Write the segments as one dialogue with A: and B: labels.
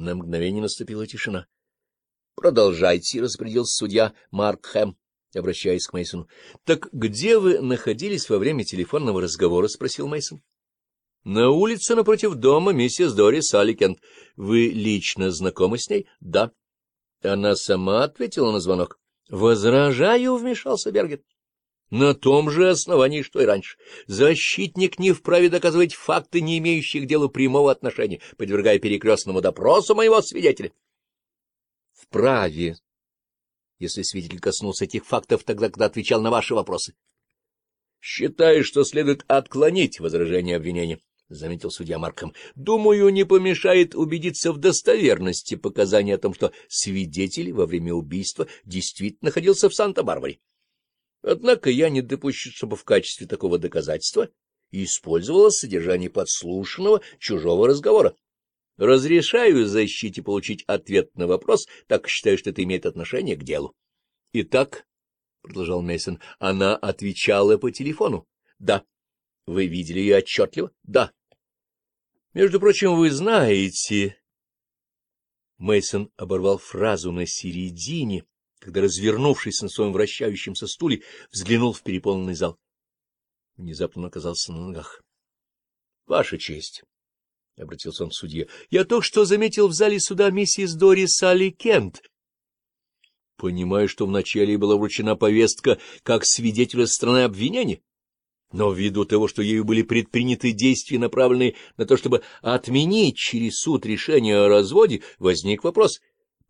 A: На мгновение наступила тишина. — Продолжайте, — распорядился судья Марк Хэм, обращаясь к Мейсону. Так где вы находились во время телефонного разговора? — спросил Мейсон. На улице напротив дома миссис Дорис Аликент. Вы лично знакомы с ней? — Да. Она сама ответила на звонок. — Возражаю, — вмешался Бергет на том же основании, что и раньше. Защитник не вправе доказывать факты, не имеющие к делу прямого отношения, подвергая перекрестному допросу моего свидетеля. Вправе, если свидетель коснулся этих фактов тогда, когда отвечал на ваши вопросы. Считаю, что следует отклонить возражение обвинения. — заметил судья Марком. — Думаю, не помешает убедиться в достоверности показаний о том, что свидетель во время убийства действительно находился в Санта-Барбаре. Однако я не допущу, чтобы в качестве такого доказательства использовала содержание подслушанного чужого разговора. Разрешаю защите получить ответ на вопрос, так считаю, что это имеет отношение к делу. — Итак, — продолжал Мейсон, она отвечала по телефону. — Да. — Вы видели ее отчетливо? — Да. — Между прочим, вы знаете... Мейсон оборвал фразу на середине когда, развернувшись на своем вращающемся стуле, взглянул в переполненный зал. Внезапно оказался на ногах. — Ваша честь! — обратился он к судье. — Я только что заметил в зале суда миссис Дори Салли Кент. Понимаю, что вначале была вручена повестка как свидетеля страны обвинения. Но ввиду того, что ею были предприняты действия, направленные на то, чтобы отменить через суд решение о разводе, возник вопрос,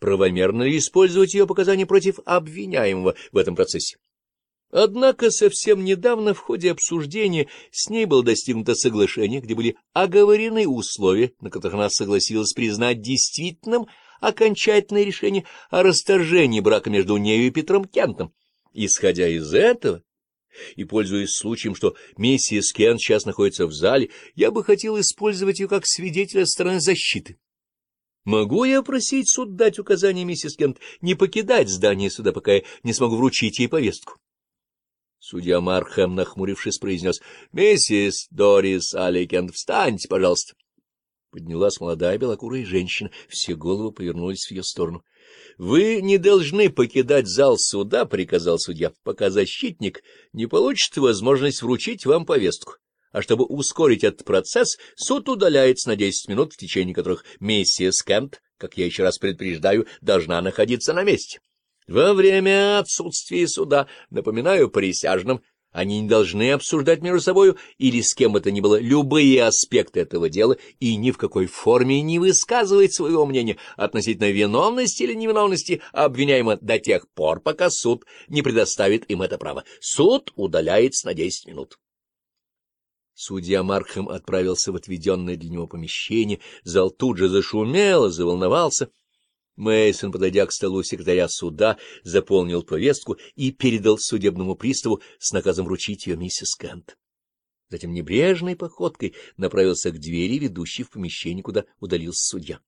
A: правомерно ли использовать ее показания против обвиняемого в этом процессе. Однако совсем недавно в ходе обсуждения с ней было достигнуто соглашение, где были оговорены условия, на которых она согласилась признать действительным окончательное решение о расторжении брака между нею и Петром Кентом. Исходя из этого, и пользуясь случаем, что миссис Кент сейчас находится в зале, я бы хотел использовать ее как свидетеля стороны защиты. Могу я просить суд дать указание миссис Кент не покидать здание суда, пока я не смогу вручить ей повестку? Судья Мархэм, нахмурившись, произнес. — Миссис Дорис Аликент, встаньте, пожалуйста. Поднялась молодая белокурая женщина. Все головы повернулись в ее сторону. — Вы не должны покидать зал суда, — приказал судья, — пока защитник не получит возможность вручить вам повестку а чтобы ускорить этот процесс, суд удаляется на 10 минут, в течение которых миссис Кэмп, как я еще раз предупреждаю, должна находиться на месте. Во время отсутствия суда, напоминаю присяжным, они не должны обсуждать между собою или с кем бы то ни было любые аспекты этого дела и ни в какой форме не высказывать своего мнения относительно виновности или невиновности а обвиняемого до тех пор, пока суд не предоставит им это право. Суд удаляется на 10 минут. Судья Маркхэм отправился в отведенное для него помещение, зал тут же зашумел, заволновался. Мейсон, подойдя к столу секретаря суда, заполнил повестку и передал судебному приставу с наказом вручить ее миссис Кент. Затем небрежной походкой направился к двери, ведущей в помещение, куда удалился судья.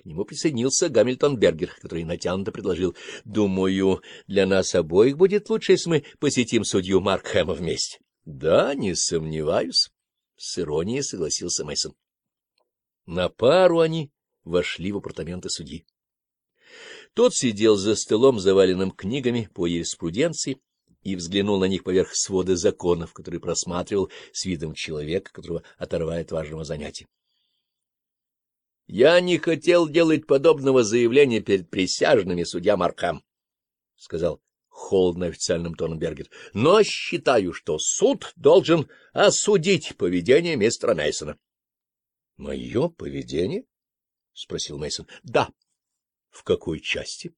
A: К нему присоединился Гамильтон Бергер, который натянуто предложил. — Думаю, для нас обоих будет лучше, если мы посетим судью Маркхэма вместе. Да, не сомневаюсь, с иронией согласился Мейсон. На пару они вошли в апартаменты судьи. Тот сидел за столом, заваленным книгами по юриспруденции, и взглянул на них поверх свода законов, который просматривал с видом человека, которого оторвает важного занятия. — Я не хотел делать подобного заявления перед присяжными, судья Маркам, — сказал холодно официальным тоном Бергер. Но считаю, что суд должен осудить поведение мистера Мейсона. Мое поведение? спросил Мейсон. Да. В какой части?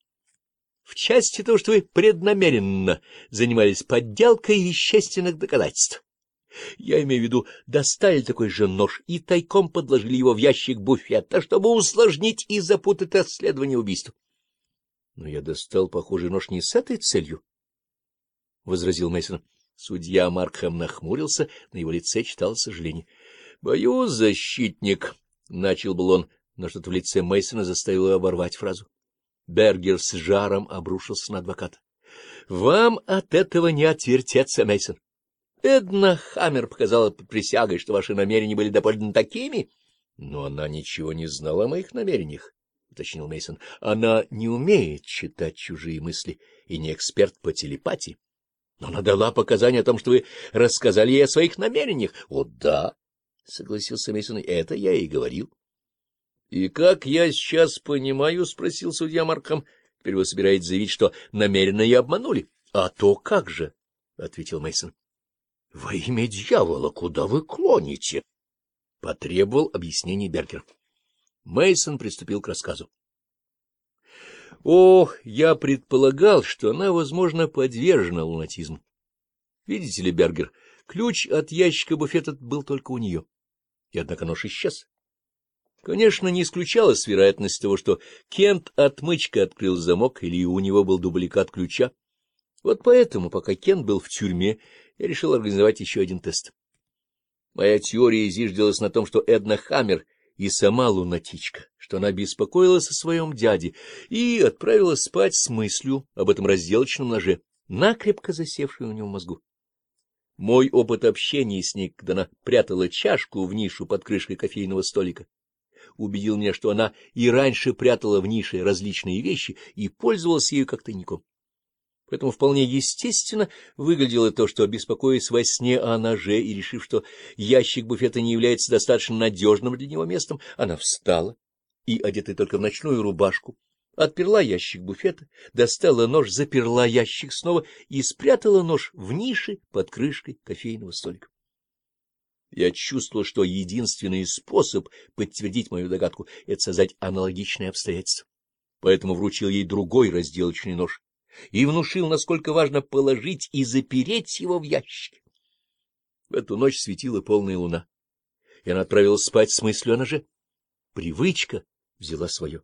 A: В части того, что вы преднамеренно занимались подделкой вещественных доказательств. Я имею в виду, достали такой же нож и тайком подложили его в ящик буфета, чтобы усложнить и запутать расследование убийства. Но я достал похожий нож не с этой целью, — возразил Мейсон. Судья Маркхэм нахмурился, на его лице читалось сожаление. — Боюсь, защитник, — начал был он, но что-то в лице Мейсона заставило его оборвать фразу. Бергер с жаром обрушился на адвоката. — Вам от этого не отвертеться, Мейсон. Эдна Хаммер показала под присягой, что ваши намерения были довольно такими, но она ничего не знала о моих намерениях уточнил Мейсон. Она не умеет читать чужие мысли и не эксперт по телепатии. Но она дала показания о том, что вы рассказали ей о своих намерениях. — Вот да, — согласился Мейсон, — это я и говорил. — И как я сейчас понимаю, — спросил судья Марком, — теперь вы собираетесь заявить, что намеренно ее обманули. — А то как же, — ответил Мейсон. Во имя дьявола, куда вы клоните? — потребовал объяснений Беркер. Мейсон приступил к рассказу. Ох, я предполагал, что она, возможно, подвержена лунатизму. Видите ли, Бергер, ключ от ящика буфета был только у нее, и однако нож исчез. Конечно, не исключалась вероятность того, что Кент отмычкой открыл замок или у него был дубликат ключа. Вот поэтому, пока Кент был в тюрьме, я решил организовать еще один тест. Моя теория зиждилась на том, что Эдна Хаммер и сама лунатичка, что она беспокоилась о своем дяде и отправилась спать с мыслью об этом разделочном ноже, накрепко засевшей у него в мозгу. Мой опыт общения с ней, когда она прятала чашку в нишу под крышкой кофейного столика, убедил меня, что она и раньше прятала в нише различные вещи и пользовалась ею как тайником. Поэтому вполне естественно выглядело то, что, беспокоясь во сне о ноже и решив, что ящик буфета не является достаточно надежным для него местом, она встала и, одетая только в ночную рубашку, отперла ящик буфета, достала нож, заперла ящик снова и спрятала нож в нише под крышкой кофейного столика. Я чувствовал, что единственный способ подтвердить мою догадку — это создать аналогичные обстоятельства. Поэтому вручил ей другой разделочный нож и внушил, насколько важно положить и запереть его в ящике. В эту ночь светила полная луна, и она отправилась спать с мыслью она же Привычка взяла свое.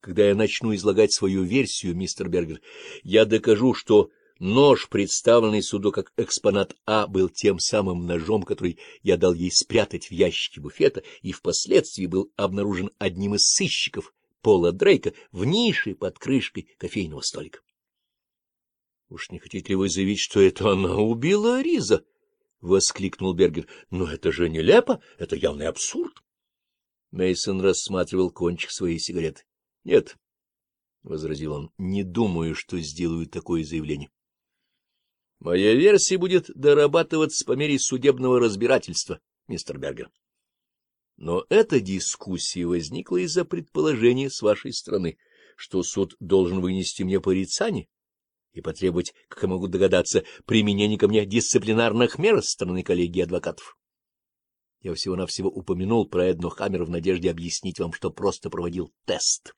A: Когда я начну излагать свою версию, мистер Бергер, я докажу, что нож, представленный суду как экспонат А, был тем самым ножом, который я дал ей спрятать в ящике буфета, и впоследствии был обнаружен одним из сыщиков Пола Дрейка в нише под крышкой кофейного столика. — Уж не хотите ли вы заявить, что это она убила Риза? — воскликнул Бергер. — Но это же нелепо, это явный абсурд. Мейсон рассматривал кончик своей сигареты. — Нет, — возразил он, — не думаю, что сделаю такое заявление. Моя версия будет дорабатываться по мере судебного разбирательства, мистер Бергер. Но эта дискуссия возникла из-за предположения с вашей стороны, что суд должен вынести мне порицание и потребовать, как я могу догадаться, применения ко мне дисциплинарных мер со стороны коллегии адвокатов. Я всего-навсего упомянул про Эдну Хаммер в надежде объяснить вам, что просто проводил тест.